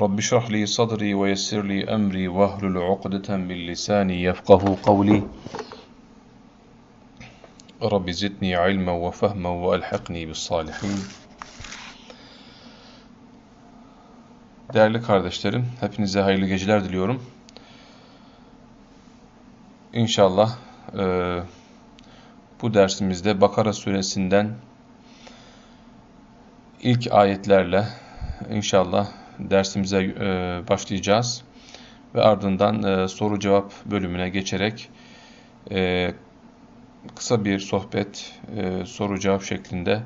Rabbi şrah li sadri ve yessir li emri ve ahlul uqdeten min lisani yefkahu kavli. Rabbi zidni ilmen ve fehmen ve elhaqni bis salihin. Değerli kardeşlerim, hepinize hayırlı geceler diliyorum. İnşallah e, bu dersimizde Bakara suresinden ilk ayetlerle inşallah dersimize e, başlayacağız. Ve ardından e, soru cevap bölümüne geçerek e, kısa bir sohbet, soru cevap şeklinde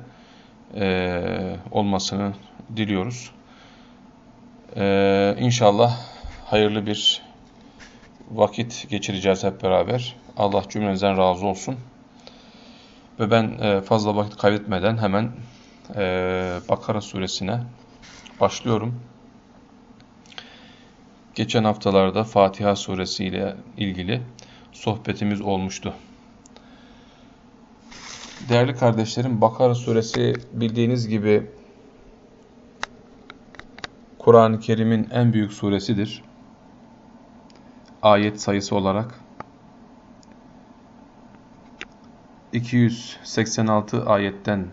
olmasını diliyoruz. İnşallah hayırlı bir vakit geçireceğiz hep beraber. Allah cümlenizden razı olsun. Ve ben fazla vakit kaybetmeden hemen Bakara suresine başlıyorum. Geçen haftalarda Fatiha suresi ile ilgili sohbetimiz olmuştu. Değerli kardeşlerim, Bakara suresi bildiğiniz gibi Kur'an-ı Kerim'in en büyük suresidir. Ayet sayısı olarak 286 ayetten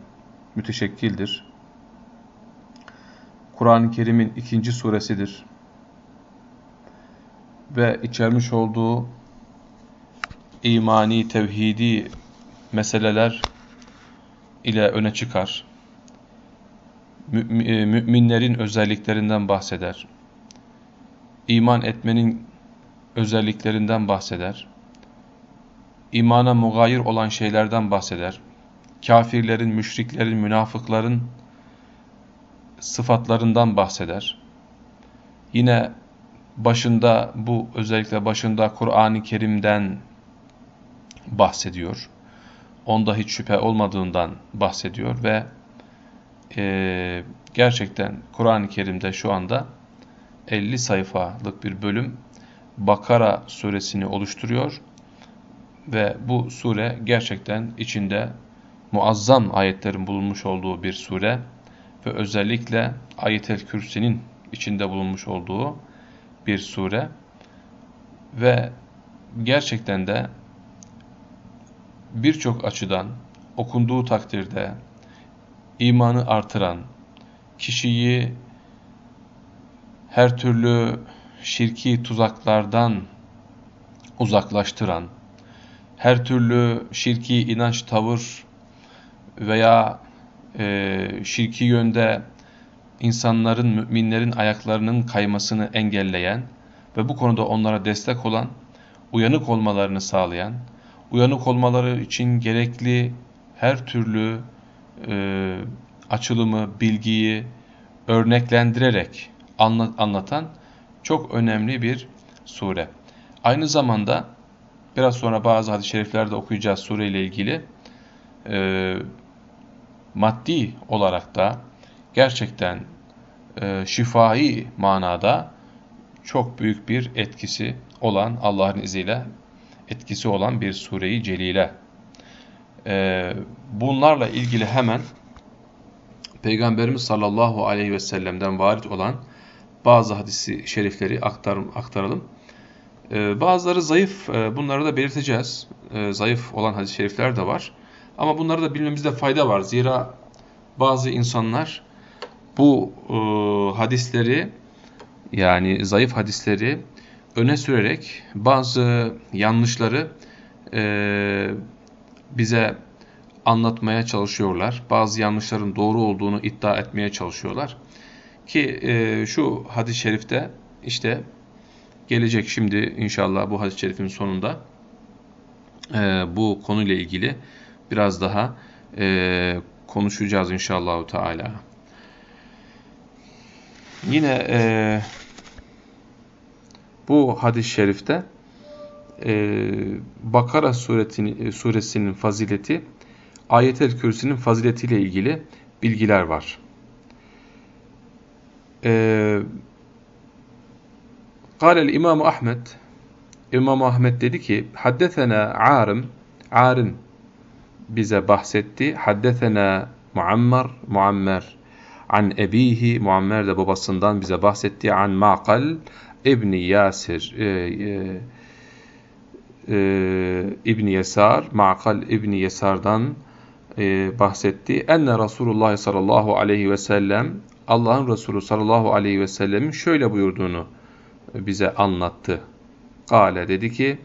müteşekkildir. Kur'an-ı Kerim'in ikinci suresidir. Ve içermiş olduğu imani, tevhidi meseleler ile öne çıkar. E, müminlerin özelliklerinden bahseder. İman etmenin özelliklerinden bahseder. İmana mugayir olan şeylerden bahseder. Kafirlerin, müşriklerin, münafıkların sıfatlarından bahseder. Yine başında bu özellikle başında Kur'an-ı Kerim'den bahsediyor. Onda hiç şüphe olmadığından bahsediyor ve e, gerçekten Kur'an-ı Kerim'de şu anda 50 sayfalık bir bölüm Bakara suresini oluşturuyor ve bu sure gerçekten içinde muazzam ayetlerin bulunmuş olduğu bir sure ve özellikle Ayet-el Kürsi'nin içinde bulunmuş olduğu bir sure ve gerçekten de birçok açıdan okunduğu takdirde imanı artıran, kişiyi her türlü şirki tuzaklardan uzaklaştıran, her türlü şirki inanç, tavır veya e, şirki yönde insanların, müminlerin ayaklarının kaymasını engelleyen ve bu konuda onlara destek olan, uyanık olmalarını sağlayan, uyanık olmaları için gerekli her türlü e, açılımı, bilgiyi örneklendirerek anlat, anlatan çok önemli bir sure. Aynı zamanda biraz sonra bazı hadis-i şeriflerde okuyacağız sure ile ilgili e, maddi olarak da gerçekten e, şifai manada çok büyük bir etkisi olan Allah'ın izniyle etkisi olan bir sureyi celile. E, bunlarla ilgili hemen Peygamberimiz sallallahu aleyhi ve sellem'den varit olan bazı hadisi şerifleri aktar, aktaralım. Ee, bazıları zayıf, e, bunları da belirteceğiz. Ee, zayıf olan hadis-i şerifler de var. Ama bunları da bilmemizde fayda var. Zira bazı insanlar bu e, hadisleri yani zayıf hadisleri öne sürerek bazı yanlışları e, bize anlatmaya çalışıyorlar. Bazı yanlışların doğru olduğunu iddia etmeye çalışıyorlar. Ki e, şu hadis-i şerifte işte gelecek şimdi inşallah bu hadis-i şerifin sonunda e, bu konuyla ilgili biraz daha e, konuşacağız inşallah Teala. Yine e, bu hadis-i şerifte e, Bakara suretini, suresinin fazileti Ayet-el Kürsi'nin faziletiyle ilgili bilgiler var. Ee, Kâlel İmam Ahmet İmam Ahmet dedi ki Haddesena Arim Arim bize bahsetti. Haddesena Muammer Muammer An ebihi Muammer de babasından bize bahsetti. An Maqal İbni Yasir e, e, e, Yesar Maqal İbni Yesar'dan e, bahsetti. Enne Resulullah sallallahu aleyhi ve sellem Allah'ın Resulü sallallahu aleyhi ve sellemin şöyle buyurduğunu bize anlattı. Kale dedi ki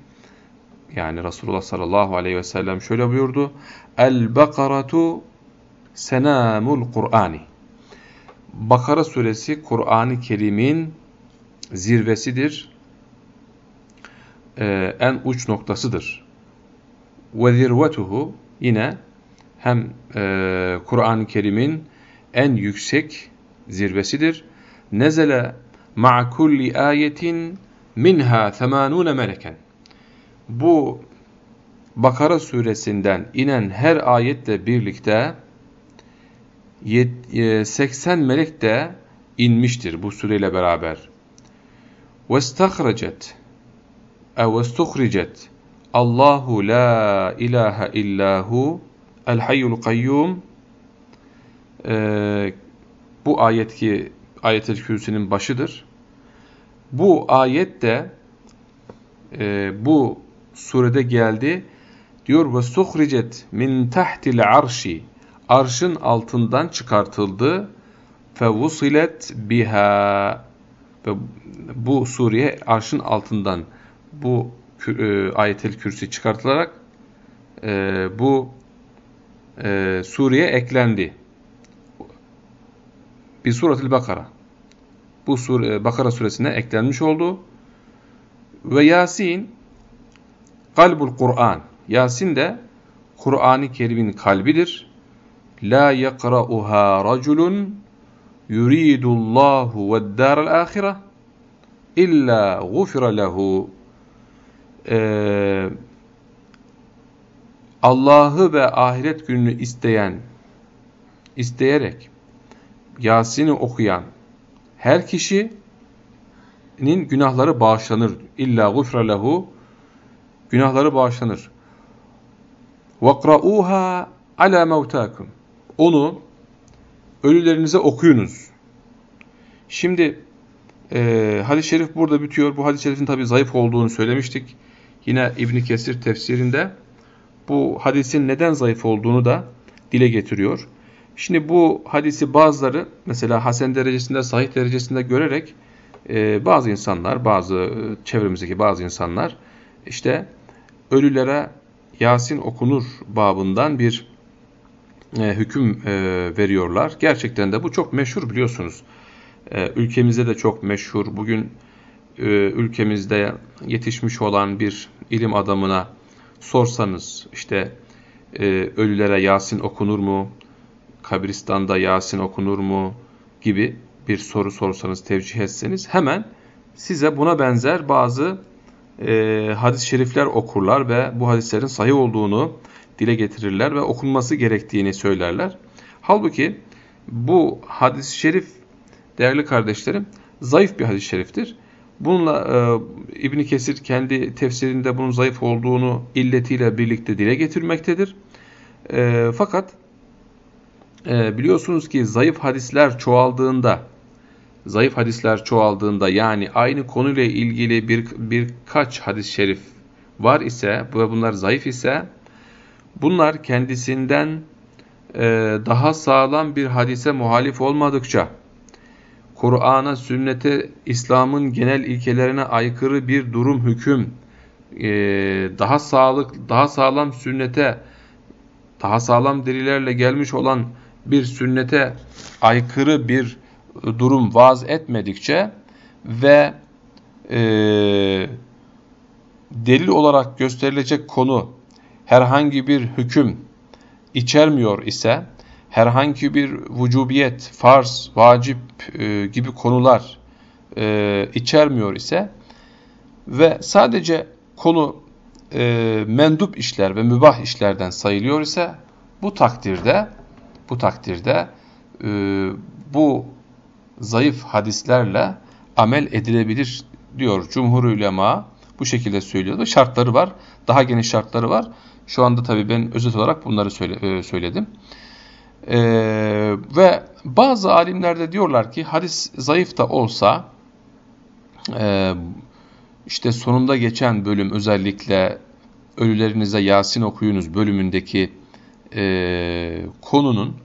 yani Resulullah sallallahu aleyhi ve sellem şöyle buyurdu. El-Bakaratu senamul Kur'ani. Bakara suresi Kur'an-ı Kerim'in zirvesidir. Ee, en uç noktasıdır. Ve zirvetuhu yine hem e, Kur'an-ı Kerim'in en yüksek zirvesidir. Nezele ma'a kulli ayetin minha 80 meleken. Bu Bakara suresinden inen her ayetle birlikte 80 e, melek de inmiştir bu sureyle beraber. وَاسْتَخْرَجَتْ اَوْ وَاسْتُخْرِجَتْ Allahu la ilahe illahu el hayyul kayyum ee, bu ayet ki ayet-el kürsünün başıdır. Bu ayet de e, bu surede geldi. Diyor ve suhricet min tahtil arşi arşın altından çıkartıldı. Fevusilet biha ve bu sureye arşın altından bu e, ayetel kürsi çıkartılarak e, bu e, sureye eklendi. Bir suretil Bakara. Bu sure, Bakara suresine eklenmiş oldu. Ve Yasin kalbul Kur'an. Yasin de Kur'an-ı Kerim'in kalbidir la yakra'uha raculun yuridullahu veddârel âhire illa gufira lehu ee, Allah'ı ve ahiret gününü isteyen isteyerek Yasin'i okuyan her kişinin günahları bağışlanır. İlla gufra lehu günahları bağışlanır. Vakra'uha ala mevtakum onu ölülerinize okuyunuz. Şimdi e, hadis-i şerif burada bitiyor. Bu hadis-i şerifin tabi zayıf olduğunu söylemiştik. Yine İbn Kesir tefsirinde bu hadisin neden zayıf olduğunu da dile getiriyor. Şimdi bu hadisi bazıları mesela hasen derecesinde, sahih derecesinde görerek e, bazı insanlar, bazı e, çevremizdeki bazı insanlar işte ölülere Yasin okunur babından bir e, hüküm e, veriyorlar. Gerçekten de bu çok meşhur biliyorsunuz. E, ülkemizde de çok meşhur. Bugün e, ülkemizde yetişmiş olan bir ilim adamına sorsanız işte ölülere Yasin okunur mu? Kabristanda Yasin okunur mu? gibi bir soru sorsanız, tevcih etseniz hemen size buna benzer bazı e, hadis-i şerifler okurlar ve bu hadislerin sahih olduğunu dile getirirler ve okunması gerektiğini söylerler. Halbuki bu hadis-i şerif değerli kardeşlerim zayıf bir hadis-i şeriftir. Bununla e, İbn Kesir kendi tefsirinde bunun zayıf olduğunu illetiyle birlikte dile getirmektedir. E, fakat e, biliyorsunuz ki zayıf hadisler çoğaldığında zayıf hadisler çoğaldığında yani aynı konuyla ilgili bir birkaç hadis-i şerif var ise ve bunlar zayıf ise bunlar kendisinden e, daha sağlam bir hadise muhalif olmadıkça Kur'an'a, sünnete, İslam'ın genel ilkelerine aykırı bir durum, hüküm, e, daha sağlık, daha sağlam sünnete, daha sağlam derilerle gelmiş olan bir sünnete aykırı bir durum vaaz etmedikçe ve e, delil olarak gösterilecek konu herhangi bir hüküm içermiyor ise herhangi bir vücubiyet, farz, vacip e, gibi konular e, içermiyor ise ve sadece konu e, mendup işler ve mübah işlerden sayılıyor ise bu takdirde bu takdirde e, bu zayıf hadislerle amel edilebilir diyor cumhur ulema. Bu şekilde söylüyor şartları var daha geniş şartları var şu anda tabii ben özet olarak bunları e, söyledim E, ve bazı alimler de diyorlar ki hadis zayıf da olsa e, işte sonunda geçen bölüm özellikle ölülerinize Yasin okuyunuz bölümündeki e, konunun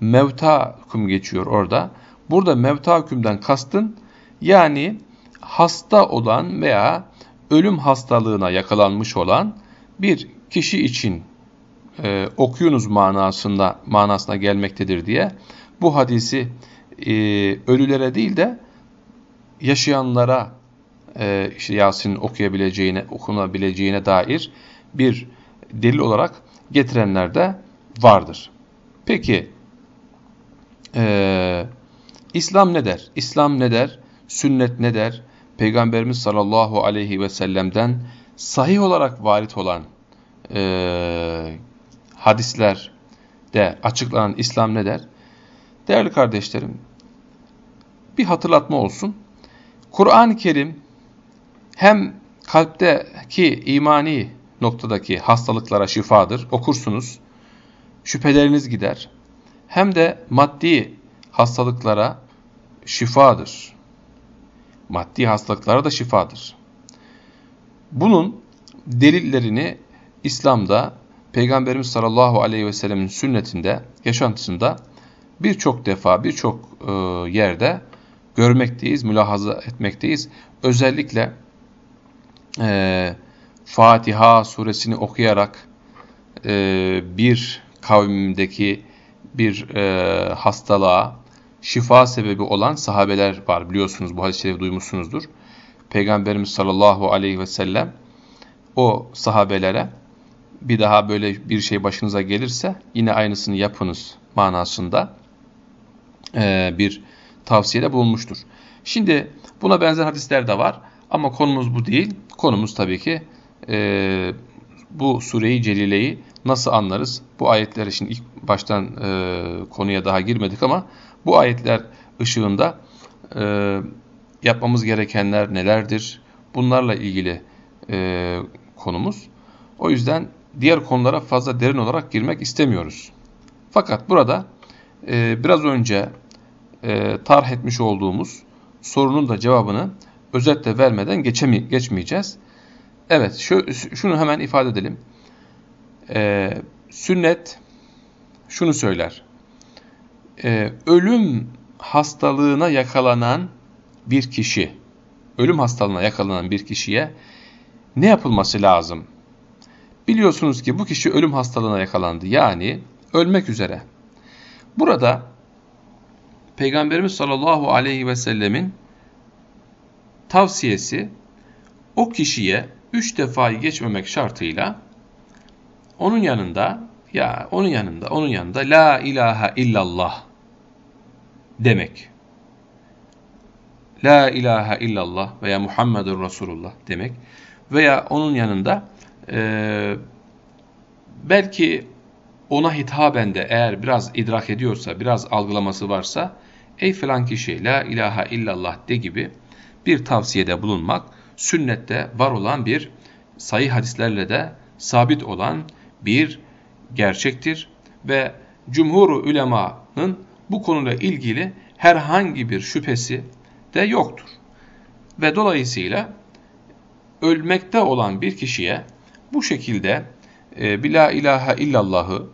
mevta hüküm geçiyor orada. Burada mevta hükümden kastın yani hasta olan veya ölüm hastalığına yakalanmış olan bir kişi için e, okuyunuz manasında manasına gelmektedir diye bu hadisi e, ölülere değil de yaşayanlara e, işte Yasin'in okuyabileceğine, okunabileceğine dair bir delil olarak getirenler de vardır. Peki e, İslam ne der? İslam ne der? Sünnet ne der? Peygamberimiz sallallahu aleyhi ve sellem'den sahih olarak varit olan e, hadislerde açıklanan İslam ne der? Değerli kardeşlerim, bir hatırlatma olsun. Kur'an-ı Kerim hem kalpteki imani noktadaki hastalıklara şifadır, okursunuz, şüpheleriniz gider. Hem de maddi hastalıklara şifadır. Maddi hastalıklara da şifadır. Bunun delillerini İslam'da Peygamberimiz sallallahu aleyhi ve sellemin sünnetinde, yaşantısında birçok defa, birçok e, yerde görmekteyiz, mülahaza etmekteyiz. Özellikle e, Fatiha suresini okuyarak e, bir kavmindeki bir e, hastalığa şifa sebebi olan sahabeler var. Biliyorsunuz bu hadis-i duymuşsunuzdur. Peygamberimiz sallallahu aleyhi ve sellem o sahabelere bir daha böyle bir şey başınıza gelirse yine aynısını yapınız manasında e, bir tavsiyede bulunmuştur. Şimdi buna benzer hadisler de var ama konumuz bu değil. Konumuz tabii ki e, bu sureyi celileyi nasıl anlarız? Bu ayetler için ilk baştan e, konuya daha girmedik ama bu ayetler ışığında e, yapmamız gerekenler nelerdir? Bunlarla ilgili konumuz. O yüzden diğer konulara fazla derin olarak girmek istemiyoruz. Fakat burada e, biraz önce e, tarh etmiş olduğumuz sorunun da cevabını özetle vermeden geçemi, geçmeyeceğiz. Evet, şu, şunu hemen ifade edelim. Ee, sünnet şunu söyler. Ee, ölüm hastalığına yakalanan bir kişi, ölüm hastalığına yakalanan bir kişiye ne yapılması lazım? Biliyorsunuz ki bu kişi ölüm hastalığına yakalandı. Yani ölmek üzere. Burada Peygamberimiz sallallahu aleyhi ve sellemin tavsiyesi o kişiye üç defayı geçmemek şartıyla onun yanında ya onun yanında onun yanında la ilahe illallah demek. La ilahe illallah veya Muhammedur Resulullah demek veya onun yanında e, belki ona hitaben de eğer biraz idrak ediyorsa, biraz algılaması varsa ey filan kişi la ilahe illallah de gibi bir tavsiyede bulunmak sünnette var olan bir sayı hadislerle de sabit olan bir gerçektir ve cumhur ulemanın bu konuyla ilgili herhangi bir şüphesi de yoktur. Ve dolayısıyla ölmekte olan bir kişiye bu şekilde e, bir la ilahe illallah'ı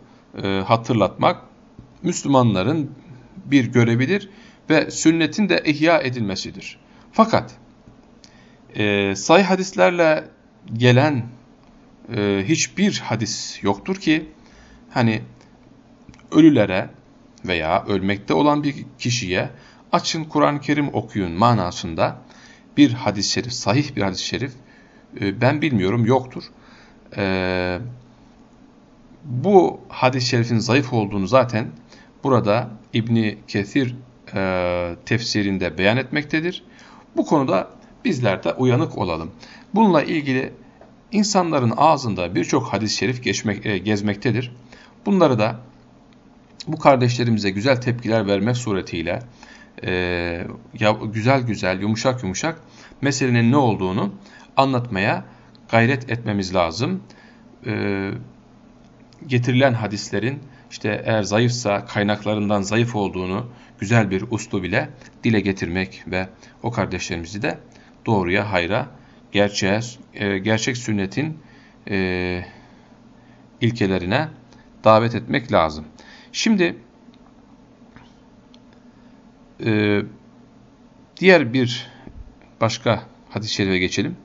e, hatırlatmak Müslümanların bir görevidir ve sünnetin de ihya edilmesidir. Fakat e, sayı hadislerle gelen e, hiçbir hadis yoktur ki hani ölülere veya ölmekte olan bir kişiye açın Kur'an-ı Kerim okuyun manasında bir hadis-i şerif, sahih bir hadis-i şerif e, ben bilmiyorum yoktur. E, bu hadis-i şerifin zayıf olduğunu zaten burada İbni Kethir e, tefsirinde beyan etmektedir. Bu konuda bizler de uyanık olalım. Bununla ilgili insanların ağzında birçok hadis-i şerif geçmek, e, gezmektedir. Bunları da bu kardeşlerimize güzel tepkiler vermek suretiyle e, ya, güzel güzel, yumuşak yumuşak meselenin ne olduğunu anlatmaya gayret etmemiz lazım. E, getirilen hadislerin işte eğer zayıfsa kaynaklarından zayıf olduğunu güzel bir uslu bile dile getirmek ve o kardeşlerimizi de doğruya, hayra, gerçeğe, e, gerçek sünnetin e, ilkelerine davet etmek lazım. Şimdi e, diğer bir başka hadis-i şerife geçelim.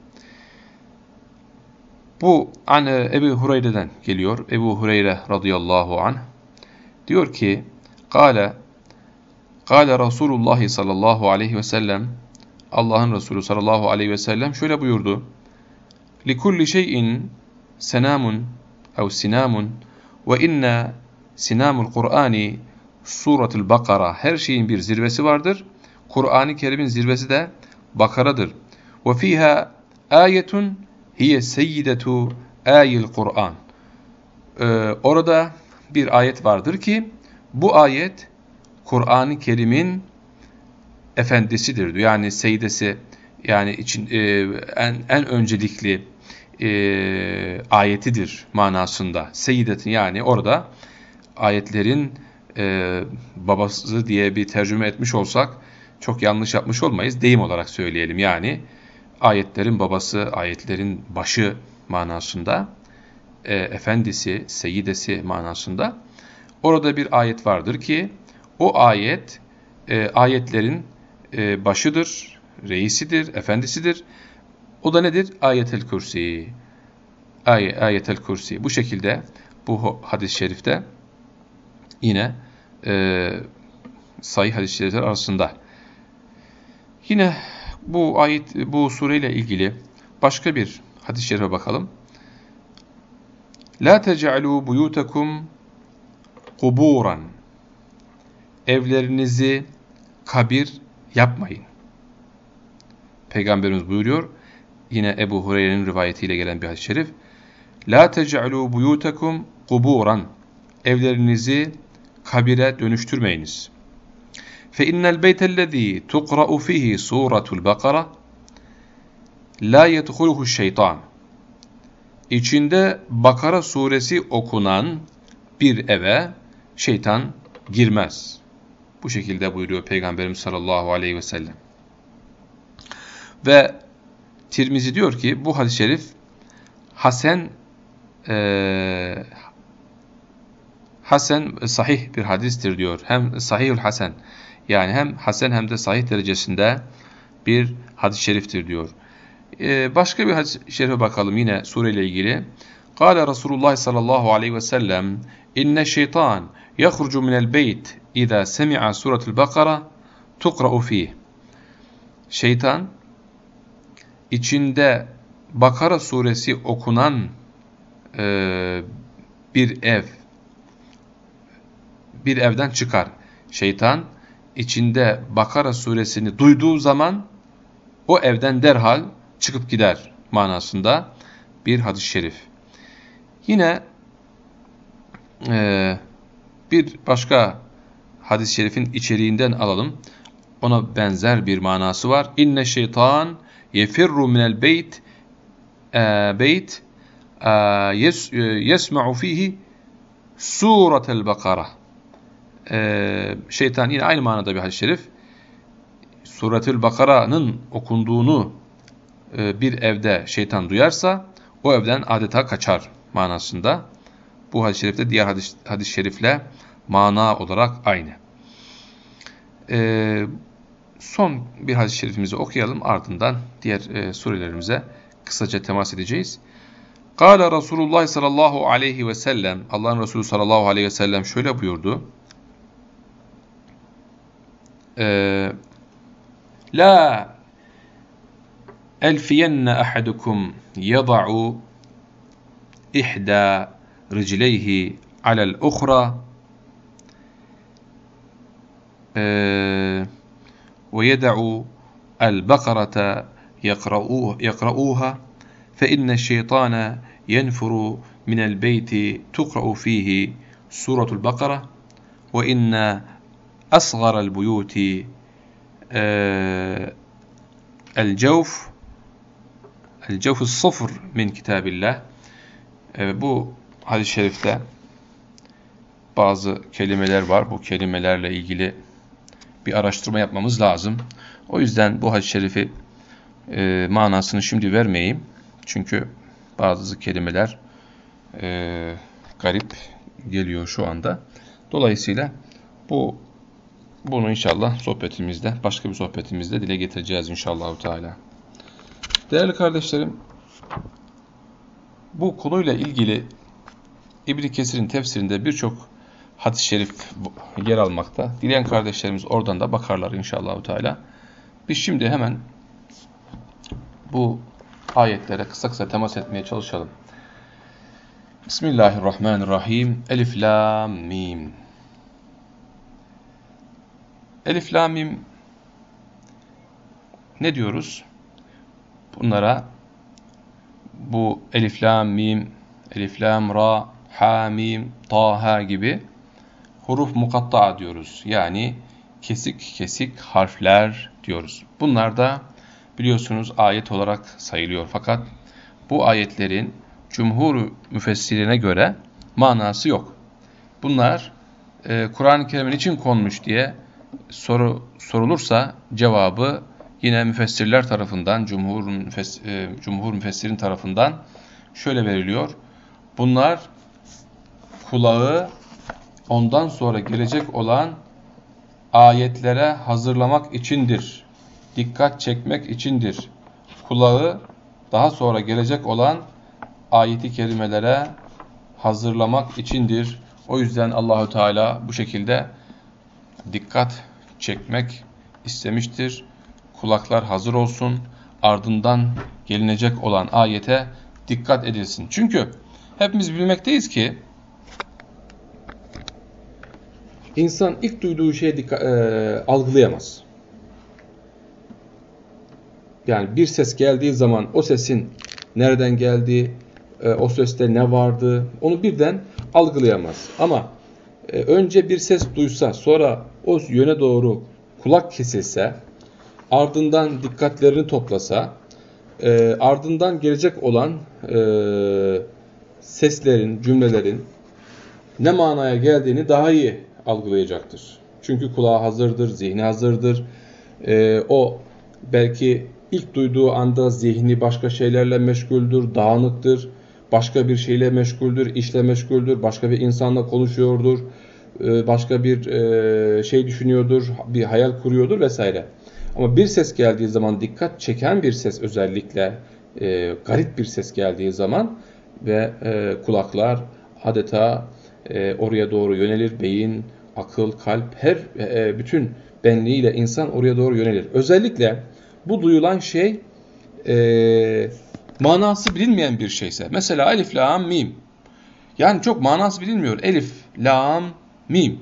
Bu an Ebu Hureyre'den geliyor. Ebu Hureyre radıyallahu anh diyor ki: "Kale Kale Resulullah sallallahu aleyhi ve sellem Allah'ın Resulü sallallahu aleyhi ve sellem şöyle buyurdu. لِكُلِّ شَيْءٍ سَنَامٌ ev sinamun ve inna sinamul Kur'ani suratul Bakara her şeyin bir zirvesi vardır. Kur'an-ı Kerim'in zirvesi de Bakara'dır. Ve fiha ayetun hiye seyyidetu ayil Kur'an. Ee, orada bir ayet vardır ki bu ayet Kur'an-ı Kerim'in efendisidir. Yani seydesi yani için e, en en öncelikli e, ayetidir manasında. Seyyidetin yani orada ayetlerin e, babası diye bir tercüme etmiş olsak çok yanlış yapmış olmayız. Deyim olarak söyleyelim yani ayetlerin babası, ayetlerin başı manasında, e, efendisi, seyidesi manasında. Orada bir ayet vardır ki o ayet e, ayetlerin e, başıdır, reisidir, efendisidir. O da nedir? Ayetel Kürsi. Ay Ayetel Kürsi. Bu şekilde bu hadis-i şerifte yine e, sayı hadis-i şerifler arasında. Yine bu ayet, bu sureyle ilgili başka bir hadis-i şerife bakalım. La tec'alû buyutakum kuburan. Evlerinizi kabir yapmayın. Peygamberimiz buyuruyor. Yine Ebu Hureyre'nin rivayetiyle gelen bir hadis-i şerif. La tec'alû buyutakum kuburan. Evlerinizi kabire dönüştürmeyiniz. Fe innel beytellezî tuqra'u fihi suratul Bakara la yedhuluhu şeytan. İçinde Bakara suresi okunan bir eve şeytan girmez. Bu şekilde buyuruyor Peygamberimiz sallallahu aleyhi ve sellem. Ve Tirmizi diyor ki bu hadis-i şerif Hasan e, Hasan sahih bir hadistir diyor. Hem sahihül Hasan yani hem Hasan hem de sahih derecesinde bir hadis-i şeriftir diyor. Ee, başka bir hadis-i şerife bakalım yine sureyle ilgili. Kale Resulullah sallallahu aleyhi ve sellem inne şeytan yahrucu minel beyt İza semi'a suratul Bakara tukra'u fih. Şeytan içinde Bakara suresi okunan e, bir ev bir evden çıkar. Şeytan içinde Bakara suresini duyduğu zaman o evden derhal çıkıp gider manasında bir hadis-i şerif. Yine e, bir başka hadis-i şerifin içeriğinden alalım. Ona benzer bir manası var. İnne şeytan yefirru minel beyt e, beyt e, yes, e, yesma'u fihi suratel bakara. Şeytan yine aynı manada bir hadis-i şerif. Suretül Bakara'nın okunduğunu bir evde şeytan duyarsa o evden adeta kaçar manasında. Bu hadis-i şerifte diğer hadis-i hadis şerifle mana olarak aynı. Ee, son bir hadis-i şerifimizi okuyalım ardından diğer e, surelerimize kısaca temas edeceğiz. Kale Resulullah sallallahu aleyhi ve sellem Allah'ın Resulü sallallahu aleyhi ve sellem şöyle buyurdu. آه، لا ألفين أحدكم يضع إحدى رجليه على الأخرى آه، ويدع البقرة يقرؤوها فإن الشيطان ينفر من البيت تقرأ فيه سورة البقرة وإن أصغر البيوت الجوف الجوف الصفر من كتاب الله bu hadis-i şerifte bazı kelimeler var. Bu kelimelerle ilgili bir araştırma yapmamız lazım. O yüzden bu hadis-i şerifi e, manasını şimdi vermeyeyim. Çünkü bazı kelimeler e, garip geliyor şu anda. Dolayısıyla bu bunu inşallah sohbetimizde, başka bir sohbetimizde dile getireceğiz inşallah Teala. Değerli kardeşlerim, bu konuyla ilgili İbn Kesir'in tefsirinde birçok hadis-i şerif yer almakta. Dileyen kardeşlerimiz oradan da bakarlar inşallah Teala. Biz şimdi hemen bu ayetlere kısa kısa temas etmeye çalışalım. Bismillahirrahmanirrahim. Elif lam mim. Elif lam mim ne diyoruz? Bunlara bu elif lam mim, elif lam ra, ha mim, ta ha gibi huruf mukatta diyoruz. Yani kesik kesik harfler diyoruz. Bunlar da biliyorsunuz ayet olarak sayılıyor. Fakat bu ayetlerin cumhur müfessirine göre manası yok. Bunlar e, Kur'an-ı Kerim'in için konmuş diye soru sorulursa cevabı yine müfessirler tarafından, cumhur, müfess, e, cumhur müfessirin tarafından şöyle veriliyor. Bunlar kulağı ondan sonra gelecek olan ayetlere hazırlamak içindir. Dikkat çekmek içindir. Kulağı daha sonra gelecek olan ayeti kerimelere hazırlamak içindir. O yüzden Allahü Teala bu şekilde dikkat çekmek istemiştir. Kulaklar hazır olsun. Ardından gelinecek olan ayete dikkat edilsin. Çünkü hepimiz bilmekteyiz ki insan ilk duyduğu şeyi dikkat, e, algılayamaz. Yani bir ses geldiği zaman o sesin nereden geldiği, e, o seste ne vardı onu birden algılayamaz. Ama e, önce bir ses duysa sonra o yöne doğru kulak kesilse ardından dikkatlerini toplasa e, ardından gelecek olan e, seslerin, cümlelerin ne manaya geldiğini daha iyi algılayacaktır. Çünkü kulağı hazırdır, zihni hazırdır. O belki ilk duyduğu anda zihni başka şeylerle meşguldür, dağınıktır, başka bir şeyle meşguldür, işle meşguldür, başka bir insanla konuşuyordur, e, başka bir e, şey düşünüyordur, bir hayal kuruyordur vesaire. Ama bir ses geldiği zaman dikkat çeken bir ses özellikle e, garip bir ses geldiği zaman ve kulaklar adeta oraya doğru yönelir. Beyin, akıl, kalp her bütün benliğiyle insan oraya doğru yönelir. Özellikle bu duyulan şey manası bilinmeyen bir şeyse. Mesela elif, lam, mim. Yani çok manası bilinmiyor. Elif, lam, mim.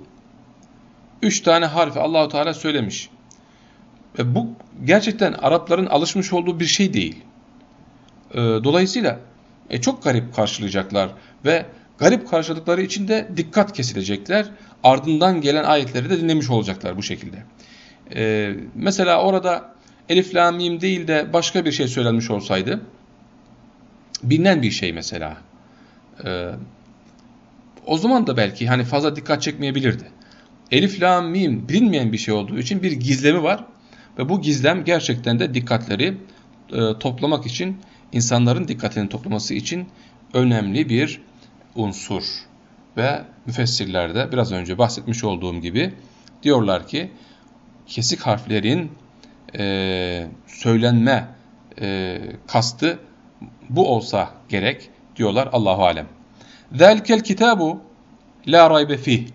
Üç tane harfi Allahu Teala söylemiş. Ve bu gerçekten Arapların alışmış olduğu bir şey değil. E, dolayısıyla e, çok garip karşılayacaklar ve garip karşıladıkları için de dikkat kesilecekler. Ardından gelen ayetleri de dinlemiş olacaklar bu şekilde. E, mesela orada elif la mim değil de başka bir şey söylenmiş olsaydı bilinen bir şey mesela. E, o zaman da belki hani fazla dikkat çekmeyebilirdi. Elif la mim bilinmeyen bir şey olduğu için bir gizlemi var ve bu gizlem gerçekten de dikkatleri e, toplamak için insanların dikkatini toplaması için önemli bir unsur. Ve müfessirlerde biraz önce bahsetmiş olduğum gibi diyorlar ki kesik harflerin e, söylenme e, kastı bu olsa gerek diyorlar Allahu alem. Zelikel kitabu la raybe fih.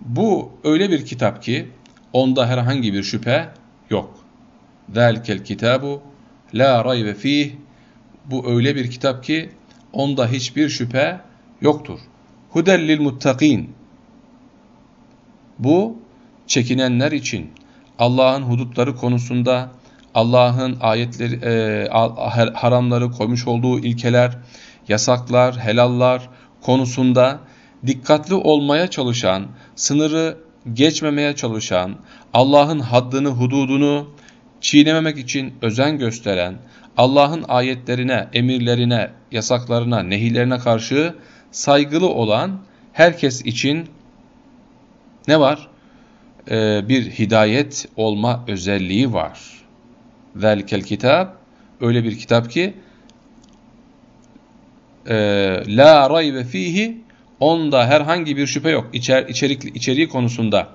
Bu öyle bir kitap ki onda herhangi bir şüphe yok. Zelikel kitabu la raybe fih. Bu öyle bir kitap ki onda hiçbir şüphe yoktur. Hudellil muttakin. Bu çekinenler için Allah'ın hudutları konusunda Allah'ın ayetleri, e, haramları koymuş olduğu ilkeler, yasaklar, helallar konusunda dikkatli olmaya çalışan, sınırı geçmemeye çalışan, Allah'ın haddını, hududunu çiğnememek için özen gösteren, Allah'ın ayetlerine, emirlerine, yasaklarına, nehirlerine karşı saygılı olan herkes için ne var? Ee, bir hidayet olma özelliği var. Zelikel kitap öyle bir kitap ki e, la raybe fihi onda herhangi bir şüphe yok. İçer, içerik, içeriği konusunda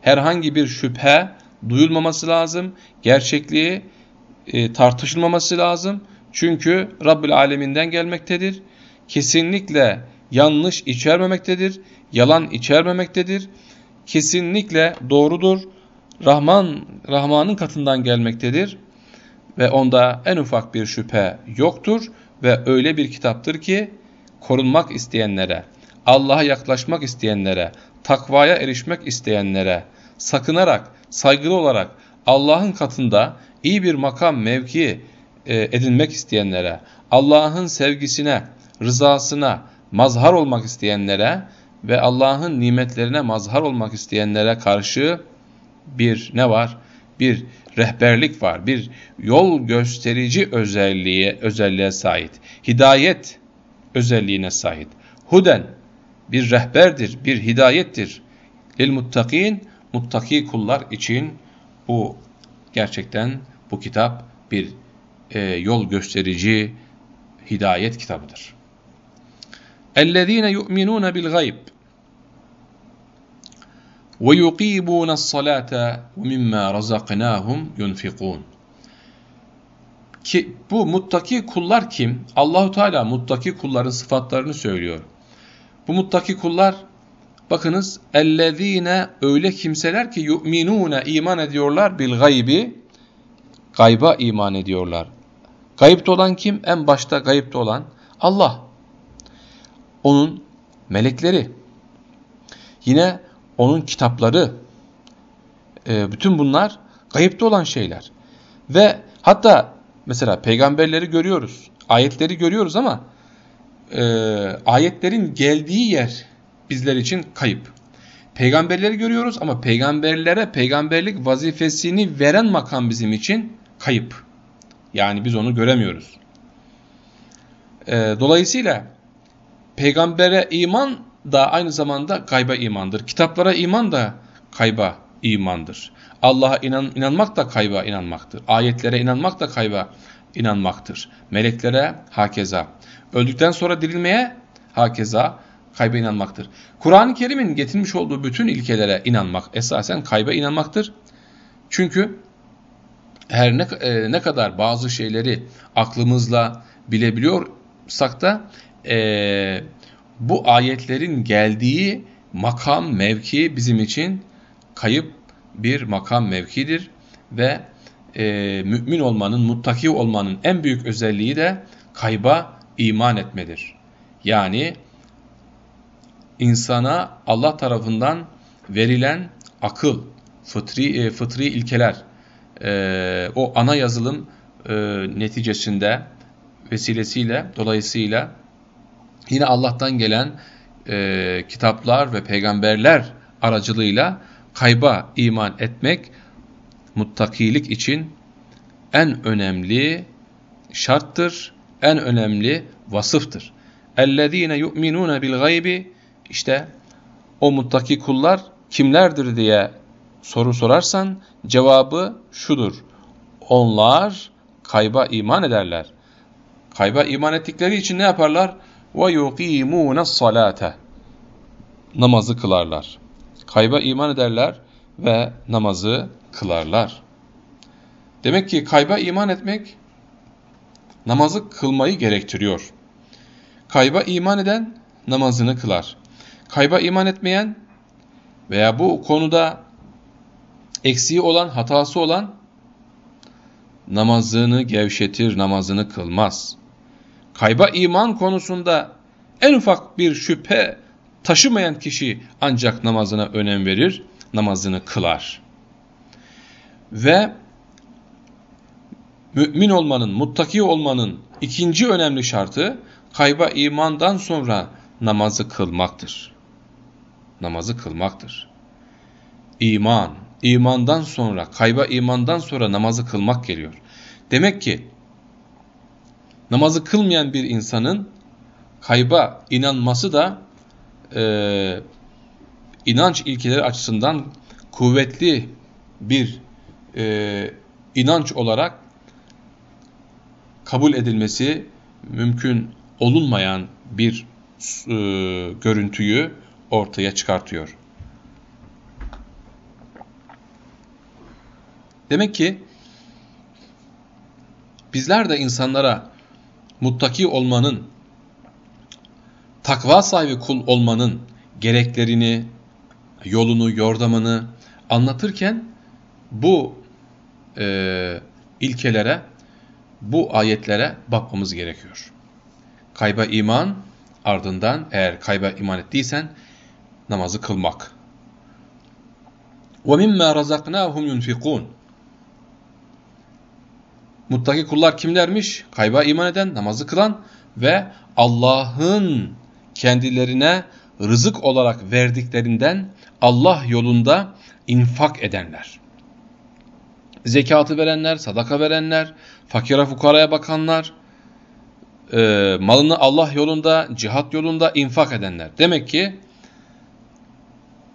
herhangi bir şüphe duyulmaması lazım. Gerçekliği e, tartışılmaması lazım. Çünkü Rabbül Aleminden gelmektedir. Kesinlikle yanlış içermemektedir. Yalan içermemektedir. Kesinlikle doğrudur. Rahman Rahman'ın katından gelmektedir ve onda en ufak bir şüphe yoktur ve öyle bir kitaptır ki korunmak isteyenlere, Allah'a yaklaşmak isteyenlere, takvaya erişmek isteyenlere, sakınarak, saygılı olarak Allah'ın katında iyi bir makam, mevki e, edinmek isteyenlere, Allah'ın sevgisine, rızasına mazhar olmak isteyenlere ve Allah'ın nimetlerine mazhar olmak isteyenlere karşı bir ne var? Bir rehberlik var, bir yol gösterici özelliğe, özelliğe sahip. Hidayet özelliğine sahip. Huden bir rehberdir, bir hidayettir. Lil muttakin, muttaki kullar için bu gerçekten bu kitap bir e, yol gösterici hidayet kitabıdır. اَلَّذ۪ينَ يُؤْمِنُونَ بِالْغَيْبِ وَيُقِيمُونَ الصَّلَاةَ وَمِمَّا رَزَقْنَاهُمْ يُنْفِقُونَ ki bu muttaki kullar kim? Allahu Teala muttaki kulların sıfatlarını söylüyor. Bu muttaki kullar bakınız ellezine öyle kimseler ki yu'minune iman ediyorlar bil gaybi gayba iman ediyorlar. Gayipte olan kim? En başta gayipte olan Allah. Onun melekleri. Yine onun kitapları, e, bütün bunlar gayipte olan şeyler. Ve hatta mesela peygamberleri görüyoruz, ayetleri görüyoruz ama e, ayetlerin geldiği yer bizler için kayıp. Peygamberleri görüyoruz ama peygamberlere peygamberlik vazifesini veren makam bizim için kayıp. Yani biz onu göremiyoruz. E, dolayısıyla peygambere iman da aynı zamanda kayba imandır. Kitaplara iman da kayba imandır. Allah'a inan, inanmak da kayba inanmaktır. Ayetlere inanmak da kayba inanmaktır. Meleklere hakeza. Öldükten sonra dirilmeye hakeza kayba inanmaktır. Kur'an-ı Kerim'in getirmiş olduğu bütün ilkelere inanmak esasen kayba inanmaktır. Çünkü her ne, e, ne kadar bazı şeyleri aklımızla bilebiliyorsak da e, bu ayetlerin geldiği makam, mevki bizim için kayıp bir makam mevkidir ve e, mümin olmanın, muttaki olmanın en büyük özelliği de kayba iman etmedir. Yani insana Allah tarafından verilen akıl, fıtri, e, fıtri ilkeler, e, o ana yazılım e, neticesinde vesilesiyle, dolayısıyla yine Allah'tan gelen e, kitaplar ve peygamberler aracılığıyla kayba iman etmek muttakilik için en önemli şarttır, en önemli vasıftır. اَلَّذ۪ينَ يُؤْمِنُونَ بِالْغَيْبِ İşte o muttaki kullar kimlerdir diye soru sorarsan cevabı şudur. Onlar kayba iman ederler. Kayba iman ettikleri için ne yaparlar? Ve yuqimûne salate namazı kılarlar. Kayba iman ederler ve namazı kılarlar. Demek ki kayba iman etmek namazı kılmayı gerektiriyor. Kayba iman eden namazını kılar. Kayba iman etmeyen veya bu konuda eksiği olan, hatası olan namazını gevşetir, namazını kılmaz kayba iman konusunda en ufak bir şüphe taşımayan kişi ancak namazına önem verir, namazını kılar. Ve mümin olmanın, muttaki olmanın ikinci önemli şartı kayba imandan sonra namazı kılmaktır. Namazı kılmaktır. İman, imandan sonra, kayba imandan sonra namazı kılmak geliyor. Demek ki namazı kılmayan bir insanın kayba inanması da e, inanç ilkeleri açısından kuvvetli bir e, inanç olarak kabul edilmesi mümkün olunmayan bir e, görüntüyü ortaya çıkartıyor. Demek ki bizler de insanlara muttaki olmanın, takva sahibi kul olmanın gereklerini, yolunu, yordamını anlatırken bu e, ilkelere, bu ayetlere bakmamız gerekiyor. Kayba iman, ardından eğer kayba iman ettiysen namazı kılmak. وَمِمَّا رَزَقْنَاهُمْ يُنْفِقُونَ Muttaki kullar kimlermiş? Kayba iman eden, namazı kılan ve Allah'ın kendilerine rızık olarak verdiklerinden Allah yolunda infak edenler. Zekatı verenler, sadaka verenler, fakire fukaraya bakanlar, e, malını Allah yolunda, cihat yolunda infak edenler. Demek ki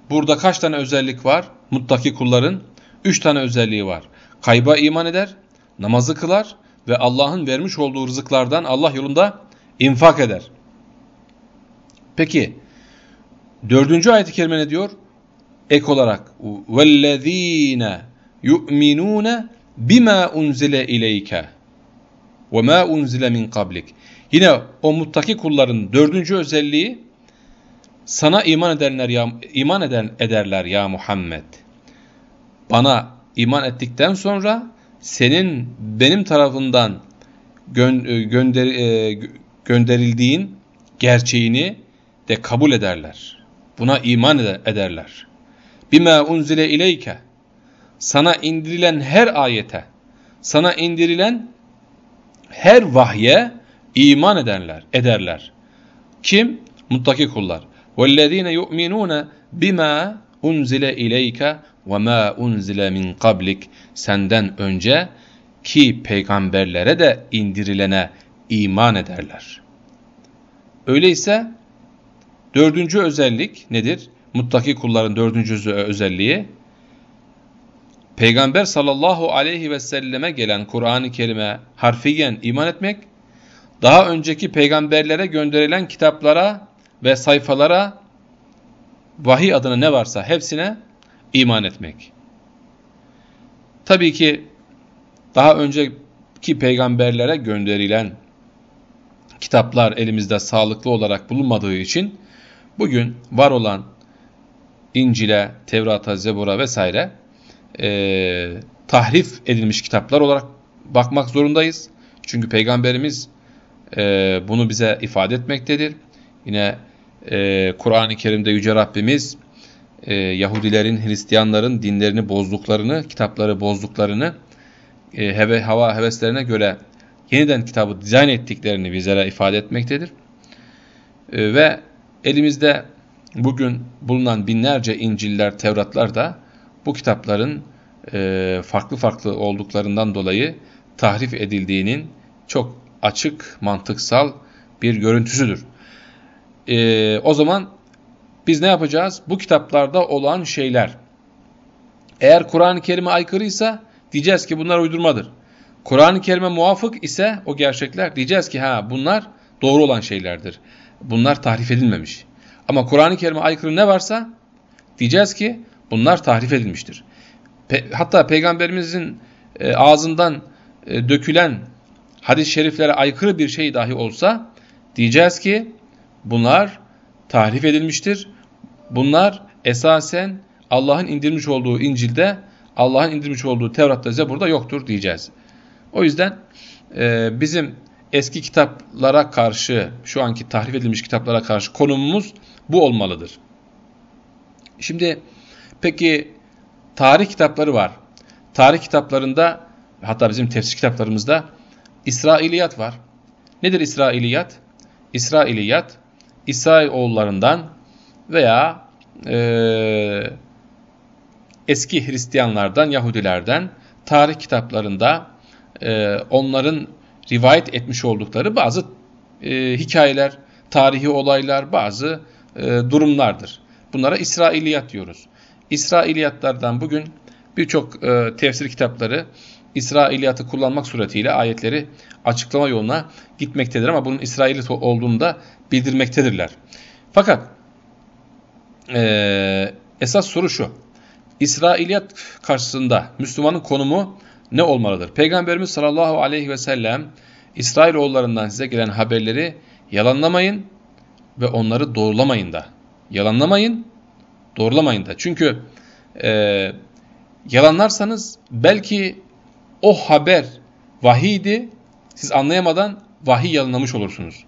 burada kaç tane özellik var? Muttaki kulların üç tane özelliği var. Kayba iman eder, namazı kılar ve Allah'ın vermiş olduğu rızıklardan Allah yolunda infak eder. Peki dördüncü ayet-i kerime ne diyor? Ek olarak وَالَّذ۪ينَ يُؤْمِنُونَ بِمَا اُنْزِلَ اِلَيْكَ وَمَا اُنْزِلَ مِنْ قَبْلِكَ Yine o muttaki kulların dördüncü özelliği sana iman edenler ya, iman eden ederler ya Muhammed. Bana iman ettikten sonra senin benim tarafından gö gönder e, gönderildiğin gerçeğini de kabul ederler. Buna iman ederler. Bima unzile ileyke sana indirilen her ayete, sana indirilen her vahye iman ederler, ederler. Kim? Muttaki kullar. وَالَّذ۪ينَ يُؤْمِنُونَ بِمَا اُنْزِلَ اِلَيْكَ وَمَا اُنْزِلَ مِنْ قَبْلِكَ Senden önce ki peygamberlere de indirilene iman ederler. Öyleyse dördüncü özellik nedir? Muttaki kulların dördüncü özelliği Peygamber sallallahu aleyhi ve selleme gelen Kur'an-ı Kerim'e harfiyen iman etmek, daha önceki peygamberlere gönderilen kitaplara ve sayfalara vahiy adına ne varsa hepsine iman etmek. Tabii ki daha önceki peygamberlere gönderilen kitaplar elimizde sağlıklı olarak bulunmadığı için bugün var olan İncil'e, Tevrat'a, Zebur'a vesaire e, tahrif edilmiş kitaplar olarak bakmak zorundayız. Çünkü Peygamberimiz e, bunu bize ifade etmektedir. Yine e, Kur'an-ı Kerim'de Yüce Rabbimiz e, Yahudilerin, Hristiyanların dinlerini bozduklarını, kitapları bozduklarını, e, heve, hava heveslerine göre yeniden kitabı dizayn ettiklerini bizlere ifade etmektedir. E, ve elimizde bugün bulunan binlerce İncil'ler, Tevratlar da bu kitapların e, farklı farklı olduklarından dolayı tahrif edildiğinin çok açık, mantıksal bir görüntüsüdür. E, o zaman biz ne yapacağız? Bu kitaplarda olan şeyler eğer Kur'an-ı Kerim'e aykırıysa diyeceğiz ki bunlar uydurmadır. Kur'an-ı Kerim'e muvafık ise o gerçekler diyeceğiz ki ha bunlar doğru olan şeylerdir. Bunlar tahrif edilmemiş. Ama Kur'an-ı Kerim'e aykırı ne varsa diyeceğiz ki bunlar tahrif edilmiştir. Pe hatta Peygamberimizin e, ağzından e, dökülen hadis-i şeriflere aykırı bir şey dahi olsa diyeceğiz ki bunlar tahrif edilmiştir. Bunlar esasen Allah'ın indirmiş olduğu İncil'de, Allah'ın indirmiş olduğu Tevrat'ta, Zebur'da yoktur diyeceğiz. O yüzden e, bizim eski kitaplara karşı, şu anki tahrif edilmiş kitaplara karşı konumumuz bu olmalıdır. Şimdi peki tarih kitapları var. Tarih kitaplarında hatta bizim tefsir kitaplarımızda İsrailiyat var. Nedir İsrailiyat? İsrailiyat İsrailoğullarından veya e, eski Hristiyanlardan, Yahudilerden tarih kitaplarında e, onların rivayet etmiş oldukları bazı e, hikayeler, tarihi olaylar, bazı e, durumlardır. Bunlara İsrailiyat diyoruz. İsrailiyatlardan bugün birçok e, tefsir kitapları İsrailiyatı kullanmak suretiyle ayetleri açıklama yoluna gitmektedir ama bunun İsrailiyat olduğunu da bildirmektedirler. Fakat e, esas soru şu. İsrailiyat karşısında Müslümanın konumu ne olmalıdır? Peygamberimiz sallallahu aleyhi ve sellem İsrailoğullarından size gelen haberleri yalanlamayın ve onları doğrulamayın da. Yalanlamayın, doğrulamayın da. Çünkü e, yalanlarsanız belki o haber vahiydi, siz anlayamadan vahiy yalanlamış olursunuz.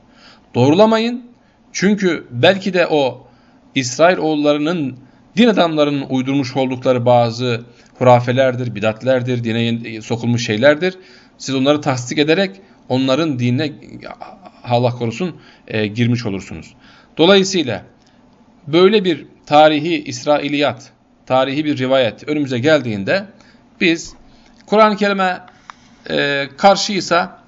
Doğrulamayın çünkü belki de o İsrail oğullarının din adamlarının uydurmuş oldukları bazı hurafelerdir, bidatlerdir, dine sokulmuş şeylerdir. Siz onları tasdik ederek onların dinine Allah korusun e, girmiş olursunuz. Dolayısıyla böyle bir tarihi İsrailiyat, tarihi bir rivayet önümüze geldiğinde biz Kur'an-ı Kerim'e e, karşıysa,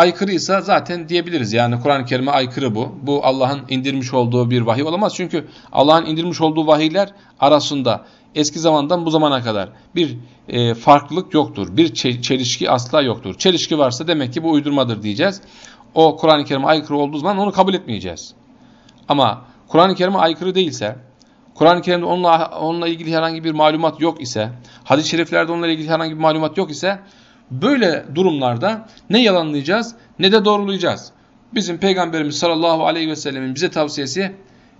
aykırıysa zaten diyebiliriz. Yani Kur'an-ı Kerim'e aykırı bu. Bu Allah'ın indirmiş olduğu bir vahiy olamaz. Çünkü Allah'ın indirmiş olduğu vahiyler arasında eski zamandan bu zamana kadar bir e, farklılık yoktur. Bir çelişki asla yoktur. Çelişki varsa demek ki bu uydurmadır diyeceğiz. O Kur'an-ı Kerim'e aykırı olduğu zaman onu kabul etmeyeceğiz. Ama Kur'an-ı Kerim'e aykırı değilse, Kur'an-ı Kerim'de onunla, onunla ilgili herhangi bir malumat yok ise, hadis-i şeriflerde onunla ilgili herhangi bir malumat yok ise, böyle durumlarda ne yalanlayacağız ne de doğrulayacağız. Bizim Peygamberimiz sallallahu aleyhi ve sellemin bize tavsiyesi,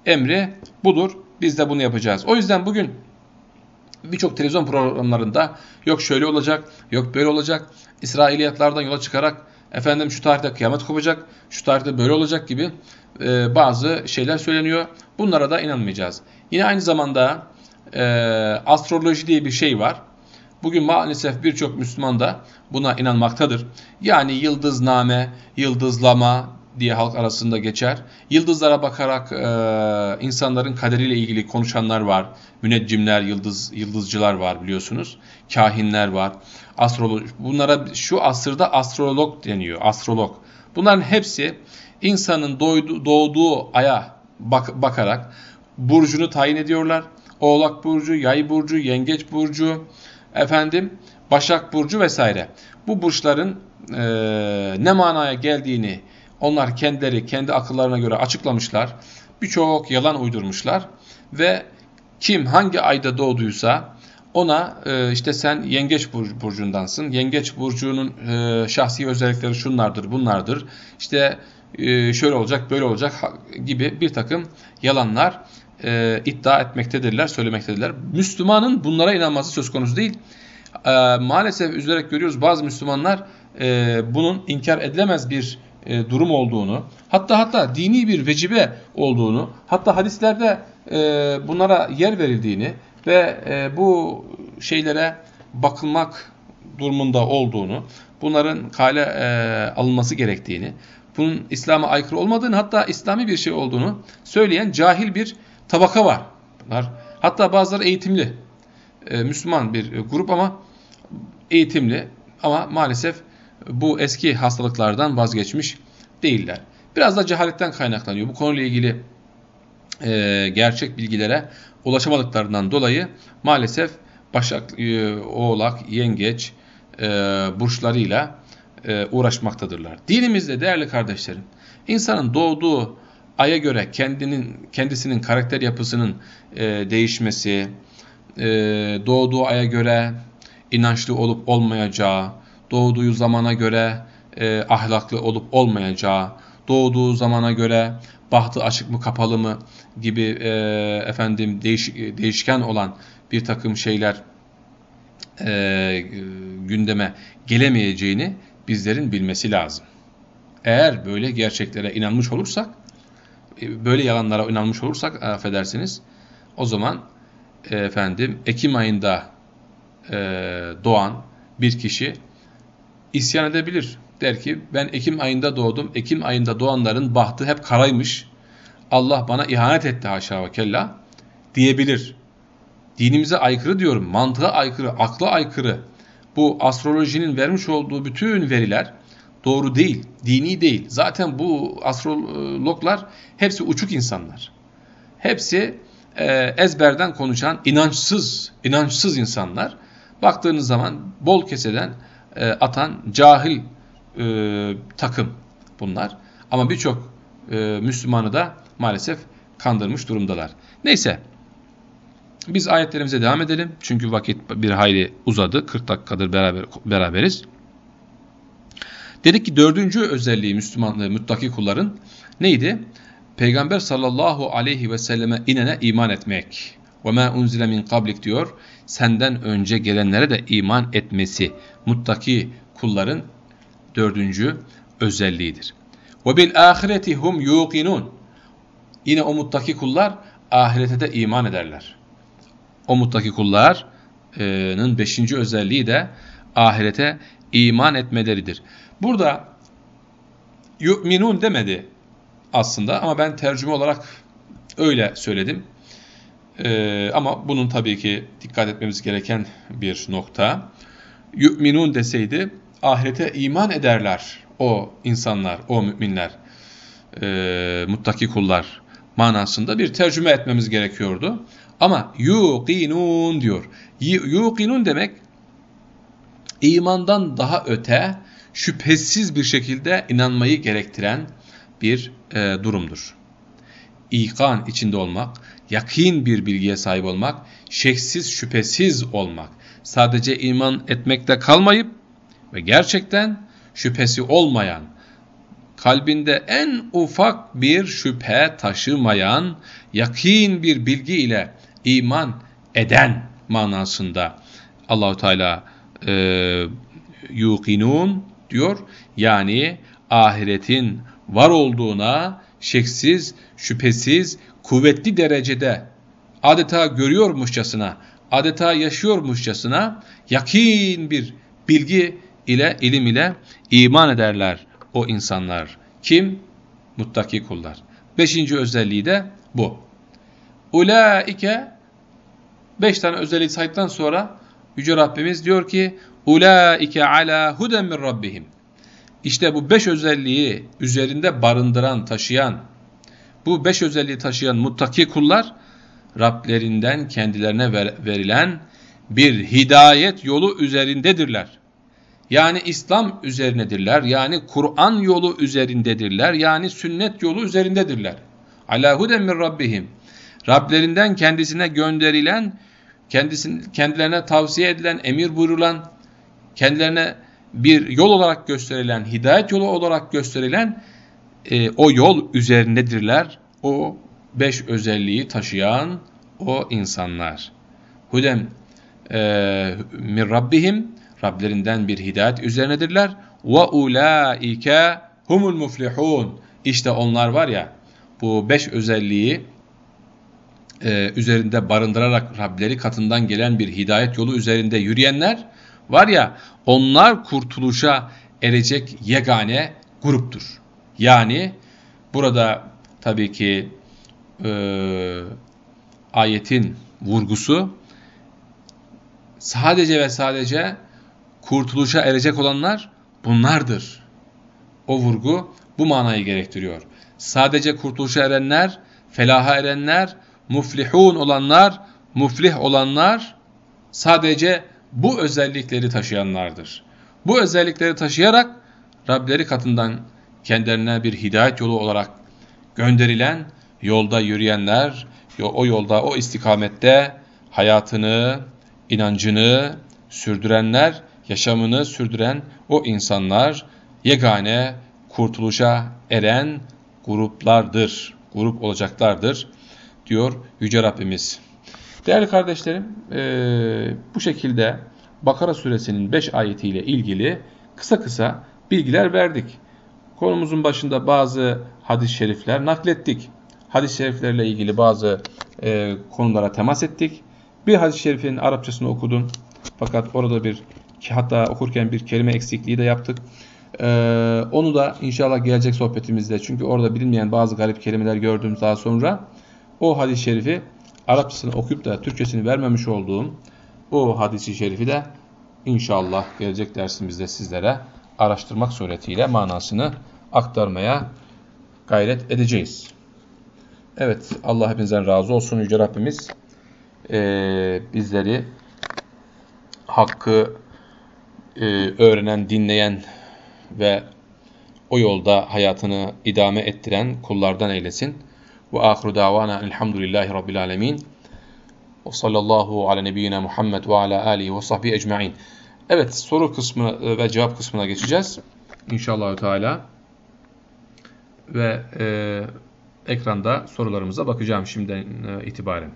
emri budur. Biz de bunu yapacağız. O yüzden bugün birçok televizyon programlarında yok şöyle olacak, yok böyle olacak, İsrailiyatlardan yola çıkarak efendim şu tarihte kıyamet kopacak, şu tarihte böyle olacak gibi e, bazı şeyler söyleniyor. Bunlara da inanmayacağız. Yine aynı zamanda e, astroloji diye bir şey var. Bugün maalesef birçok Müslüman da buna inanmaktadır. Yani yıldızname, yıldızlama diye halk arasında geçer. Yıldızlara bakarak e, insanların kaderiyle ilgili konuşanlar var. Müneccimler, yıldız yıldızcılar var biliyorsunuz. Kahinler var. Astrolog bunlara şu asırda astrolog deniyor. Astrolog. Bunların hepsi insanın doğdu, doğduğu aya bak, bakarak burcunu tayin ediyorlar. Oğlak burcu, Yay burcu, Yengeç burcu, efendim Başak burcu vesaire. Bu burçların e, ne manaya geldiğini onlar kendileri kendi akıllarına göre açıklamışlar. Birçok yalan uydurmuşlar ve kim hangi ayda doğduysa ona e, işte sen yengeç burcundansın. Yengeç burcunun e, şahsi özellikleri şunlardır, bunlardır. İşte e, şöyle olacak, böyle olacak gibi bir takım yalanlar e, iddia etmektedirler, söylemektedirler. Müslümanın bunlara inanması söz konusu değil. E, maalesef üzerek görüyoruz bazı Müslümanlar e, bunun inkar edilemez bir e, durum olduğunu, hatta hatta dini bir vecibe olduğunu, hatta hadislerde e, bunlara yer verildiğini ve e, bu şeylere bakılmak durumunda olduğunu, bunların kale e, alınması gerektiğini, bunun İslam'a aykırı olmadığını, hatta İslami bir şey olduğunu söyleyen cahil bir tabaka var. Bunlar, hatta bazıları eğitimli, e, Müslüman bir grup ama eğitimli ama maalesef bu eski hastalıklardan vazgeçmiş değiller. Biraz da cehaletten kaynaklanıyor. Bu konuyla ilgili e, gerçek bilgilere ulaşamadıklarından dolayı maalesef Başak, e, Oğlak, Yengeç e, burçlarıyla e, uğraşmaktadırlar. Dinimizde değerli kardeşlerim, insanın doğduğu aya göre kendinin kendisinin karakter yapısının e, değişmesi, e, doğduğu aya göre inançlı olup olmayacağı, doğduğu zamana göre e, ahlaklı olup olmayacağı, doğduğu zamana göre bahtı açık mı kapalı mı gibi e, efendim değiş, değişken olan bir takım şeyler e, gündeme gelemeyeceğini bizlerin bilmesi lazım. Eğer böyle gerçeklere inanmış olursak, e, böyle yalanlara inanmış olursak affedersiniz, o zaman e, efendim Ekim ayında e, doğan bir kişi isyan edebilir. Der ki ben Ekim ayında doğdum. Ekim ayında doğanların bahtı hep karaymış. Allah bana ihanet etti haşa ve kella diyebilir. Dinimize aykırı diyorum. Mantığa aykırı, akla aykırı. Bu astrolojinin vermiş olduğu bütün veriler doğru değil, dini değil. Zaten bu astrologlar hepsi uçuk insanlar. Hepsi e, ezberden konuşan inançsız, inançsız insanlar. Baktığınız zaman bol keseden e, atan cahil e, takım bunlar. Ama birçok e, Müslümanı da maalesef kandırmış durumdalar. Neyse biz ayetlerimize devam edelim. Çünkü vakit bir hayli uzadı. 40 dakikadır beraber, beraberiz. Dedik ki dördüncü özelliği Müslüman, muttaki kulların neydi? Peygamber sallallahu aleyhi ve selleme inene iman etmek. وَمَا اُنْزِلَ مِنْ قَبْلِكَ diyor. Senden önce gelenlere de iman etmesi. Muttaki kulların dördüncü özelliğidir. وَبِالْآخِرَةِ هُمْ يُوقِنُونَ Yine o muttaki kullar ahirete de iman ederler. O muttaki kulların beşinci özelliği de ahirete iman etmeleridir. Burada yu'minun demedi aslında ama ben tercüme olarak öyle söyledim. Ee, ama bunun tabii ki dikkat etmemiz gereken bir nokta. Yu'minun deseydi ahirete iman ederler o insanlar, o müminler, e, muttaki kullar manasında bir tercüme etmemiz gerekiyordu. Ama yuqinun diyor. Yuqinun demek imandan daha öte, şüphesiz bir şekilde inanmayı gerektiren bir e, durumdur. İkan içinde olmak, yakin bir bilgiye sahip olmak, şeksiz şüphesiz olmak. Sadece iman etmekte kalmayıp ve gerçekten şüphesi olmayan, kalbinde en ufak bir şüphe taşımayan, yakin bir bilgi ile iman eden manasında Allahu Teala e, yuqinun diyor. Yani ahiretin var olduğuna şeksiz, şüphesiz, kuvvetli derecede adeta görüyormuşçasına, adeta yaşıyormuşçasına yakin bir bilgi ile, ilim ile iman ederler o insanlar. Kim? Muttaki kullar. Beşinci özelliği de bu. Ulaike beş tane özelliği saydıktan sonra Yüce Rabbimiz diyor ki Ulaike ala huden min rabbihim. İşte bu beş özelliği üzerinde barındıran, taşıyan, bu beş özelliği taşıyan muttaki kullar Rablerinden kendilerine ver, verilen bir hidayet yolu üzerindedirler. Yani İslam üzerinedirler. Yani Kur'an yolu üzerindedirler. Yani sünnet yolu üzerindedirler. Ala huden min rabbihim. Rablerinden kendisine gönderilen, kendisine, kendilerine tavsiye edilen, emir buyurulan, kendilerine bir yol olarak gösterilen, hidayet yolu olarak gösterilen e, o yol üzerindedirler. O beş özelliği taşıyan o insanlar. Hudem e, min rabbihim Rablerinden bir hidayet üzerinedirler. Ve ulaike humul muflihun. İşte onlar var ya bu beş özelliği e, üzerinde barındırarak Rableri katından gelen bir hidayet yolu üzerinde yürüyenler var ya onlar kurtuluşa erecek yegane gruptur. Yani burada tabii ki e, ayetin vurgusu sadece ve sadece kurtuluşa erecek olanlar bunlardır. O vurgu bu manayı gerektiriyor. Sadece kurtuluşa erenler, felaha erenler, muflihun olanlar, muflih olanlar sadece bu özellikleri taşıyanlardır. Bu özellikleri taşıyarak Rableri katından kendilerine bir hidayet yolu olarak gönderilen yolda yürüyenler, o yolda, o istikamette hayatını, inancını sürdürenler, yaşamını sürdüren o insanlar yegane kurtuluşa eren gruplardır, grup olacaklardır diyor Yüce Rabbimiz. Değerli kardeşlerim, e, bu şekilde Bakara suresinin 5 ayetiyle ilgili kısa kısa bilgiler verdik. Konumuzun başında bazı hadis-i şerifler naklettik. Hadis-i şeriflerle ilgili bazı e, konulara temas ettik. Bir hadis-i şerifin Arapçasını okudum. Fakat orada bir hatta okurken bir kelime eksikliği de yaptık. Ee, onu da inşallah gelecek sohbetimizde çünkü orada bilinmeyen bazı garip kelimeler gördüm daha sonra o hadis-i şerifi Arapçasını okuyup da Türkçesini vermemiş olduğum o hadisi şerifi de inşallah gelecek dersimizde sizlere araştırmak suretiyle manasını aktarmaya gayret edeceğiz. Evet, Allah hepinizden razı olsun. Yüce Rabbimiz e, bizleri hakkı e, öğrenen, dinleyen ve o yolda hayatını idame ettiren kullardan eylesin. Ve ahru davana elhamdülillahi rabbil alemin. Ve sallallahu ala nebiyyina Muhammed ve ala alihi ve sahbihi ecma'in. Evet, soru kısmına ve cevap kısmına geçeceğiz. İnşallah Teala. Ve e, ekranda sorularımıza bakacağım şimdiden itibaren.